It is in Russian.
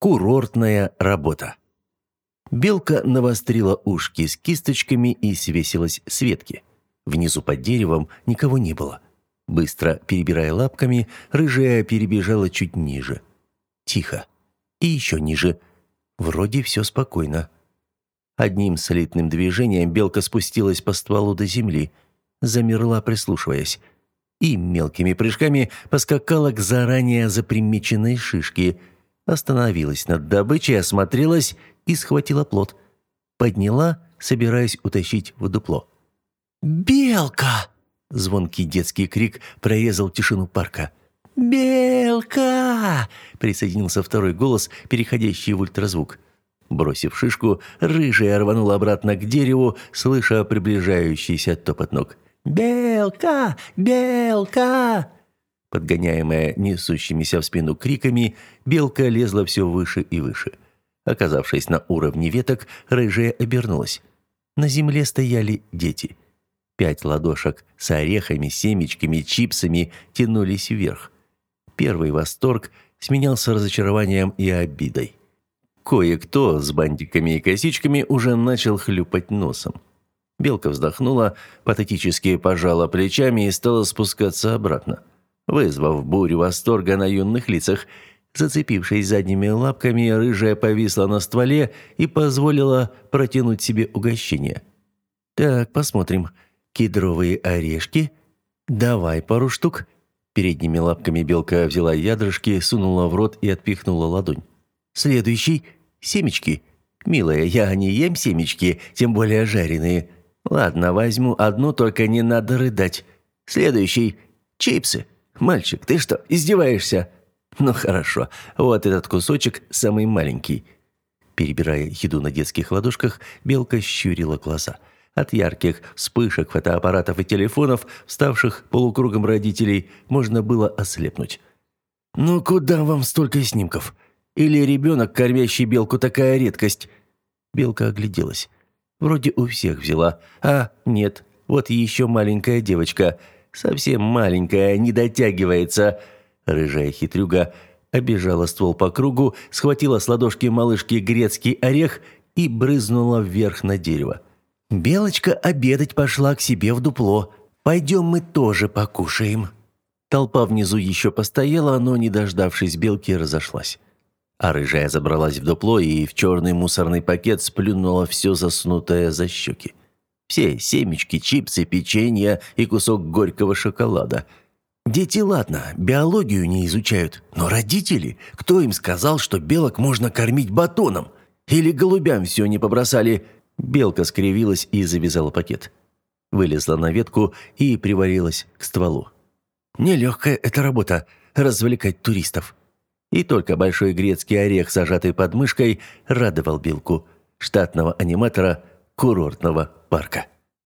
Курортная работа. Белка навострила ушки с кисточками и свесилась с ветки. Внизу под деревом никого не было. Быстро перебирая лапками, рыжая перебежала чуть ниже. Тихо. И еще ниже. Вроде все спокойно. Одним слитным движением белка спустилась по стволу до земли, замерла, прислушиваясь, и мелкими прыжками поскакала к заранее запримеченной шишке, остановилась над добычей, осмотрелась и схватила плод. Подняла, собираясь утащить в дупло. «Белка!» – звонкий детский крик прорезал тишину парка. «Белка!» – присоединился второй голос, переходящий в ультразвук. Бросив шишку, рыжая рванула обратно к дереву, слыша приближающийся топот ног. «Белка! Белка!» Подгоняемая несущимися в спину криками, белка лезла все выше и выше. Оказавшись на уровне веток, рыжая обернулась. На земле стояли дети. Пять ладошек с орехами, семечками, чипсами тянулись вверх. Первый восторг сменялся разочарованием и обидой. Кое-кто с бантиками и косичками уже начал хлюпать носом. Белка вздохнула, патетически пожала плечами и стала спускаться обратно, вызвав бурю восторга на юных лицах. Зацепившись задними лапками, рыжая повисла на стволе и позволила протянуть себе угощение. «Так, посмотрим. Кедровые орешки? Давай пару штук». Передними лапками белка взяла ядрышки, сунула в рот и отпихнула ладонь. «Следующий – Семечки? Милая, я не ем семечки, тем более жареные. Ладно, возьму одну, только не надо рыдать. Следующий. Чипсы. Мальчик, ты что, издеваешься? Ну хорошо, вот этот кусочек самый маленький. Перебирая еду на детских ладошках, Белка щурила глаза. От ярких вспышек фотоаппаратов и телефонов, вставших полукругом родителей, можно было ослепнуть. «Ну куда вам столько снимков?» Или ребенок, кормящий белку, такая редкость?» Белка огляделась. Вроде у всех взяла. А, нет, вот еще маленькая девочка. Совсем маленькая, не дотягивается. Рыжая хитрюга обежала ствол по кругу, схватила с ладошки малышки грецкий орех и брызнула вверх на дерево. «Белочка обедать пошла к себе в дупло. Пойдем мы тоже покушаем». Толпа внизу еще постояла, но, не дождавшись белки, разошлась. А рыжая забралась в дупло и в черный мусорный пакет сплюнула все заснутое за щеки. Все семечки, чипсы, печенье и кусок горького шоколада. Дети, ладно, биологию не изучают, но родители, кто им сказал, что белок можно кормить батоном? Или голубям все не побросали? Белка скривилась и завязала пакет. Вылезла на ветку и приварилась к стволу. Нелегкая эта работа – развлекать туристов. И только большой грецкий орех, зажатый под мышкой, радовал Билку, штатного аниматора курортного парка.